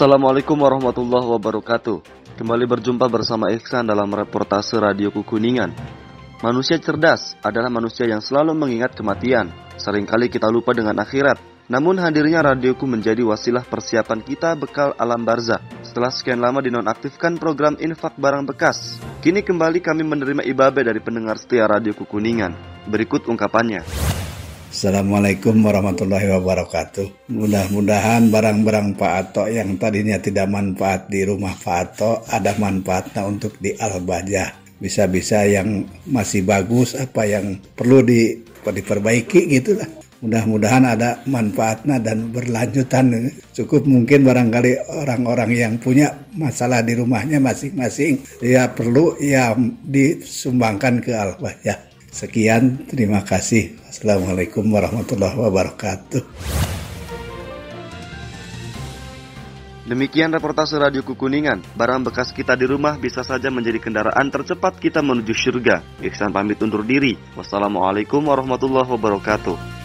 Assalamualaikum warahmatullahi wabarakatuh. Kembali berjumpa bersama Iksan dalam reportase Radio Kuningan. Manusia cerdas adalah manusia yang selalu mengingat kematian. Seringkali kita lupa dengan akhirat. Namun hadirnya radioku menjadi wasilah persiapan kita bekal alam barzah. Setelah sekian lama dinonaktifkan program infak barang bekas, kini kembali kami menerima ibabe dari pendengar setia Radio Kuningan. Berikut ungkapannya. Assalamualaikum warahmatullahi wabarakatuh. Mudah-mudahan barang-barang Pak Ato yang tadinya tidak manfaat di rumah Pak Ato ada manfaatnya untuk di Al-Bajah. Bisa-bisa yang masih bagus apa yang perlu di, diperbaiki gitu lah. Mudah-mudahan ada manfaatnya dan berlanjutan. Cukup mungkin barangkali orang-orang yang punya masalah di rumahnya masing-masing ya perlu ya disumbangkan ke Al-Bajah. Sekian, terima kasih. Assalamualaikum warahmatullahi wabarakatuh. Demikian reportase Radio Kukuningan. Barang bekas kita di rumah bisa saja menjadi kendaraan tercepat kita menuju surga. Iksan pamit undur diri. Wassalamualaikum warahmatullahi wabarakatuh.